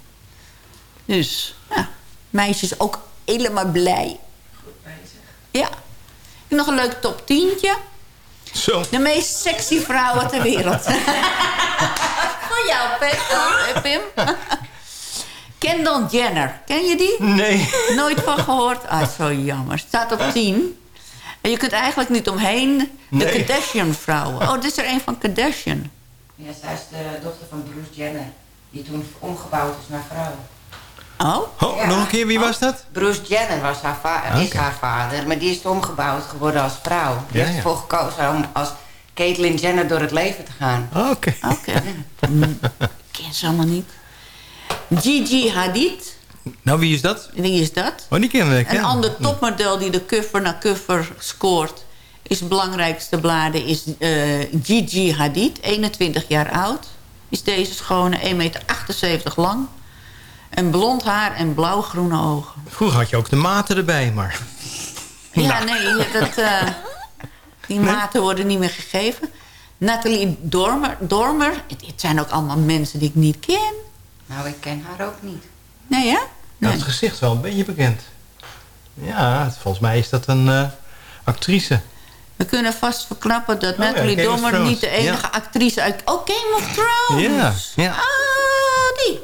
Dus, ja, meisjes ook helemaal blij. Ja. Ik heb nog een leuk top 10. Zo. De meest sexy vrouwen ter wereld. Voor jou, eh, Pim. Kendall Jenner. Ken je die? Nee. Nooit van gehoord? Ah, zo jammer. Staat op 10. En je kunt eigenlijk niet omheen de Nee. Kardashian-vrouwen. Oh, dit is er een van Kardashian. Ja, zij is de dochter van Bruce Jenner. Die toen omgebouwd is naar vrouw. Oh? Oh, nog een keer, wie was dat? Bruce Jenner was haar va- Oké. is haar vader. Maar die is omgebouwd geworden als vrouw. Die Ja, heeft ja. ervoor gekozen om als Caitlyn Jenner door het leven te gaan. Oké. Oké. Ken ze allemaal niet. Gigi Hadid. Nou, wie is dat? Wie is dat? Oh, die kennen we. Een ander topmodel die de cover na cover scoort... is de belangrijkste bladen is eh, Gigi Hadid, 21 jaar oud. Is deze schone, 1,78 meter lang. En blond haar en blauwgroene ogen. Vroeger had je ook de maten erbij, maar... Ja, nee, dat, eh, die maten worden niet meer gegeven. Nathalie Dormer, Dormer, dit zijn ook allemaal mensen die ik niet ken. Nou, ik ken haar ook niet. Nee, hè? Nou, het gezicht wel een beetje bekend. Ja, het- volgens mij is dat een eh, actrice. We kunnen vast verklappen dat Oh Natalie Dormer niet de enige Ja. actrice uit... Oh, Game of Thrones! Ja, ja. Ah, die.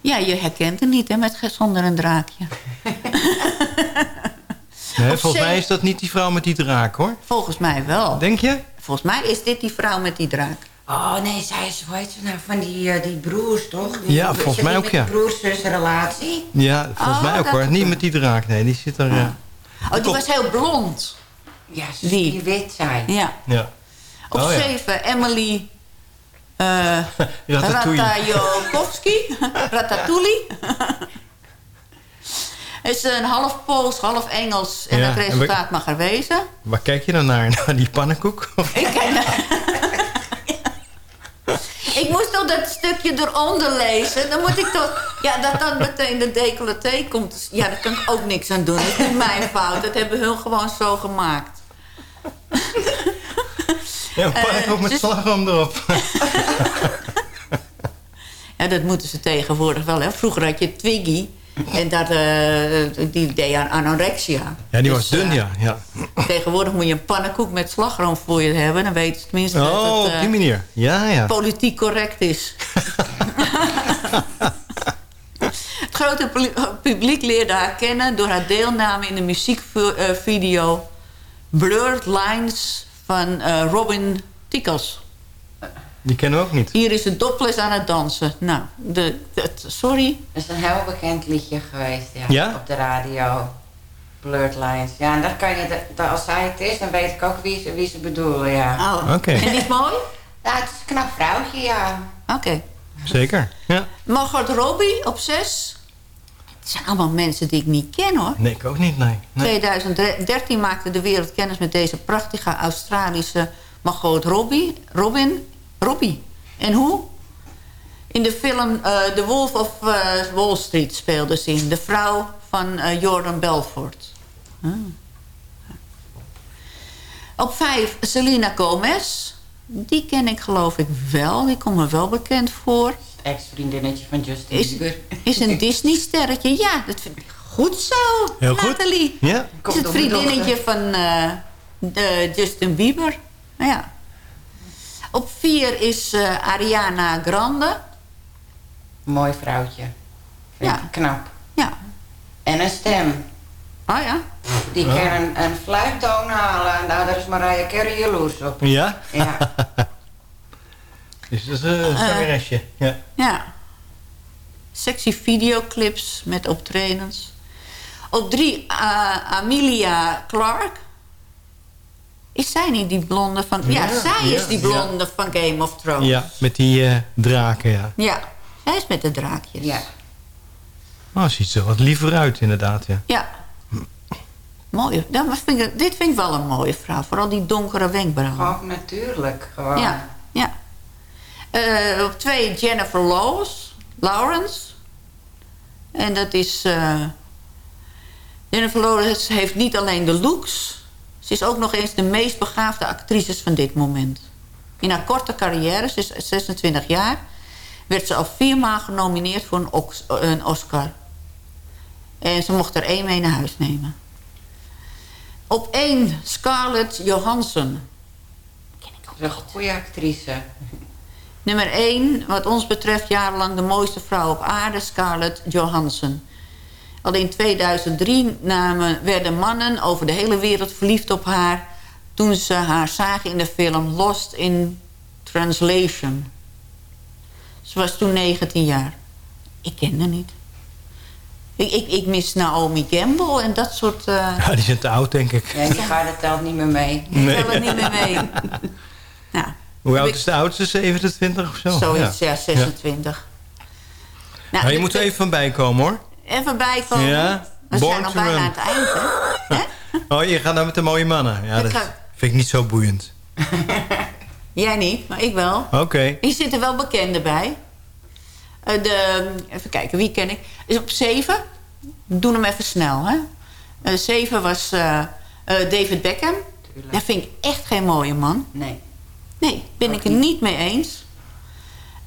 Ja, je herkent hem niet, hè, met zonder een draakje. Nee, volgens mij is dat niet die vrouw met die draak, hoor. Volgens mij wel. Denk je? Volgens mij is dit die vrouw met die draak. Oh nee, zij is, hoe heet ze nou, van die, eh, die broers toch? Die, Ja, volgens mij ook, ja. broers-zusrelatie? Ja, volgens Oh, mij ook, hoor. Niet met die draak, nee. Die zit er... eh, Oh, die was heel blond. Ja, ze Die. die wit zijn. Ja. ja. Op Oh, ja. zeven, Emily eh Ratatouille. Ratajkowski. Ratatouille. is een half Pools, half Engels. En Ja, het en resultaat mag er wezen. Waar kijk je dan naar? Naar die pannenkoek? Ik, ken- ik moest toch dat stukje eronder lezen. Dan moet ik toch... Ja, dat dan meteen de decolleté komt. Ja, daar kan ik ook niks aan doen. Dat is niet mijn fout. Dat hebben hun gewoon zo gemaakt. Ja, een pannenkoek met dus- slagroom erop. Ja, dat moeten ze tegenwoordig wel. Hè. Vroeger had je Twiggy. En dat, eh, die deed aan anorexia. Ja, die Dus, was dun, eh, ja. ja. Tegenwoordig moet je een pannenkoek met slagroom voor je hebben. Dan weten ze tenminste dat Oh, het op eh, die manier. Ja, ja. politiek correct is. het grote pu- publiek leerde haar kennen... door haar deelname in de muziekvideo... Blurred Lines van eh, Robin Tickles. Die kennen we ook niet. Hier is het dopples aan het dansen. Nou, de, het- sorry. Dat is een heel bekend liedje geweest, ja. Ja? Op de radio. Blurred Lines. Ja, en dat kan je, dat- als zij het is, dan weet ik ook wie ze, wie ze bedoelen, ja. Oh. Oké. En die is mooi? Ja, het is een knap vrouwtje, ja. Oké. Zeker. Ja. Margot Robbie op 6. Het zijn allemaal mensen die ik niet ken hoor. Nee, ik ook niet, nee. nee. 2013 maakte de wereld kennis met deze prachtige Australische Margot Robbie. Robin? Robbie. En hoe? In de film eh, The Wolf of eh, Wall Street speelde ze in. De vrouw van eh, Jordan Belfort. Ah. Op 5 Selena Gomez. Die ken ik geloof ik wel. Die komt me wel bekend voor. Ex-vriendinnetje van Justin Is, Bieber. is een Disney-sterretje. Ja, dat vind ik goed zo, Heel goed. Nathalie. Ja. Het is Komt het vriendinnetje van eh, de Justin Bieber. Nou ja. Op vier is eh, Ariana Grande. Mooi vrouwtje. Vind Ja. ik knap. Ja. En een stem. Oh ja. Die kan een, een fluittoon halen. Nou, daar is Mariah Carey jaloers op. Ja? Ja. Dus dat is een zangeresje. Ja. Ja. Sexy videoclips met optredens. Op drie, uh, Amelia Clark. Is zij niet die blonde van... Ja, Ja, zij ja, is die blonde van Game of Thrones. Ja, met die eh, draken, ja. Ja, zij is met de draakjes. Ja. Oh, ziet er wat liever uit, inderdaad, ja. Ja. Mooi. Dat was- vind ik, dit vind ik wel een mooie vrouw. Vooral die donkere wenkbrauwen. Oh, natuurlijk. Gewoon. Ja, ja. Eh, op twee Jennifer Lawrence. Lawrence. En dat is... eh, Jennifer Lawrence heeft niet alleen de looks... ze is ook nog eens de meest begaafde actrice van dit moment. In haar korte carrière, ze is 26 jaar... werd ze al viermaal genomineerd voor een, Oscar. En ze mocht er één mee naar huis nemen. Op één Scarlett Johansson. Dat is een goede actrice. Nummer 1, wat ons betreft jarenlang de mooiste vrouw op aarde, Scarlett Johansson. Al in 2003 namen, werden mannen over de hele wereld verliefd op haar... toen ze haar zagen in de film Lost in Translation. Ze was toen 19 jaar. Ik ken haar niet. Ik, ik, ik mis Naomi Campbell en dat soort... eh, Ja, die zijn te oud, denk ik. Ja, die gaat het telt niet meer mee. Nee. tellen niet meer mee. nou, Hoe oud is de oudste? 27 of zo? Zoiets, ja, 26. Nou, Maar je moet er even van bijkomen, hoor. Even bijkomen. Ja, We Born zijn al bijna Run. aan het eind, hè? Oh, je gaat nou met de mooie mannen. Ja, Ik dat ga- vind ik niet zo boeiend. Jij niet, maar ik wel. Oké. Hier zitten wel bekenden bij. Eh, de, even kijken, wie ken ik? Is op 7. Doe hem even snel, hè? Eh 7 was eh, eh, David Beckham. Dat vind ik echt geen mooie man. Nee. Nee, ben ik het niet mee eens.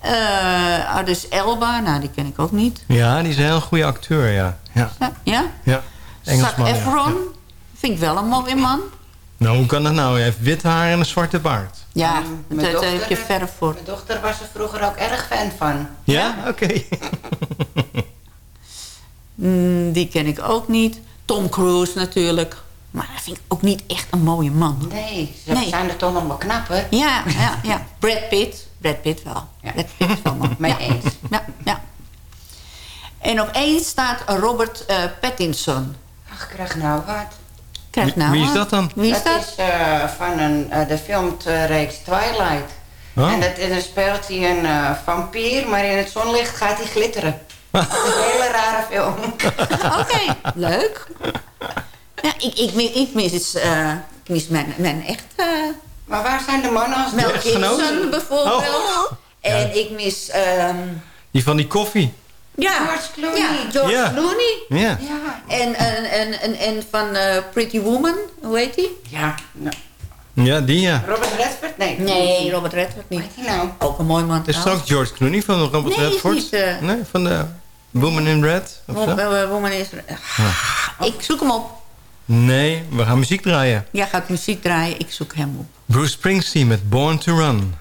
Eh Ardis Elba, nou die ken ik ook niet. Ja, die is een heel goede acteur, ja. Ja, Ja? ja. Zac Engelsman, ja. Efron, vind ik wel een mooie man. Nou, hoe kan dat nou? Hij heeft wit haar en een zwarte baard. Ja, Mijn daar dochter- heb je verder voor. Mijn dochter was er vroeger ook erg fan van. Ja? Oké. Mm, die ken ik ook niet. Tom Cruise natuurlijk. Maar dat vind ik ook niet echt een mooie man. Nee, ze Nee. zijn er toch nog wel knap, hè? Ja, ja, ja. Brad Pitt. Brad Pitt wel. Brad Pitt is wel. Mee ja. eens. Ja, ja. En op één staat Robert eh, Pattinson. Ach, krijg nou wat. Krijg nou Wie is dat dan? Wie is dat? is eh, van een, eh, de filmreeks Twilight. Oh. En, dat, en dan speelt hij een eh, vampier, maar in het zonlicht gaat hij glitteren. Dat is een hele rare film. Oké, leuk. Ja, ik, ik, mis- ik mis, het, eh, ik mis mijn, mijn echt... Maar waar zijn de mannen als Mel? Gibson bijvoorbeeld. Oh. En ik mis... ehm, Die van die koffie. ja, George Clooney. Ja, George Ja. Clooney. Ja. Ja, En, en, en, en, en van eh, Pretty Woman, hoe heet die? ja. Nou, Ja, die ja. Robert Redford? Nee. Nee, Robert Redford niet. Nou? Ook een mooi man Het is trouwens. toch George Clooney van Robert Nee, Redford? niet, eh, Nee, van de Woman in Red? Of Wo- zo? eh, Woman is... Ik zoek hem op. Nee, we gaan muziek draaien. Jij gaat muziek draaien, ik zoek hem op. Bruce Springsteen met Born to Run.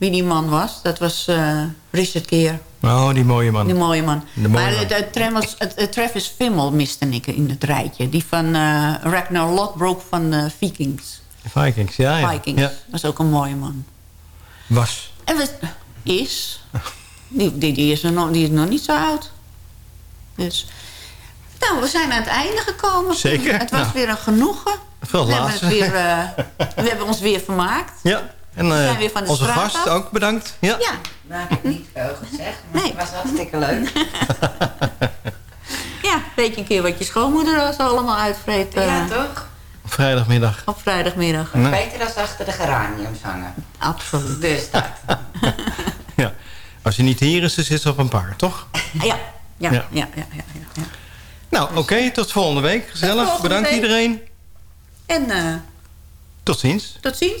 Wie die man was. Dat was eh, Richard Gere. Oh, die mooie man. Die mooie man. De mooie maar man. het, het Travis, Fimmel miste ik in het rijtje. Die van eh, Ragnar Lothbrok van de Vikings. Vikings, ja. ja. Vikings. Ja. Is ook een mooie man. Was. En is. Die, die, die, is er nog, die is nog niet zo oud. Dus. Nou, we zijn aan het einde gekomen. Zeker. Het was Nou. weer een genoegen. Veel we, hebben het weer, we hebben ons weer vermaakt. Ja. En We eh, zijn weer van de onze straat gast af. ook bedankt. Ja. Ja. Nou, heb ik niet veel gezegd, maar het was hartstikke leuk. Ja, weet je een keer wat je schoonmoeder zo allemaal uitvreet. eh, Ja, toch? Vrijdagmiddag. Op vrijdagmiddag. Nee. Beter als achter de geraniums hangen. Absoluut. Dus dat. Ja. Als je niet hier is, dan zit ze op een paard, toch? Ja, ja, ja, Ja. ja, ja. ja, ja. Nou, oké. tot volgende week. Gezellig. volgende Bedankt week. iedereen. En eh, Tot ziens. tot ziens.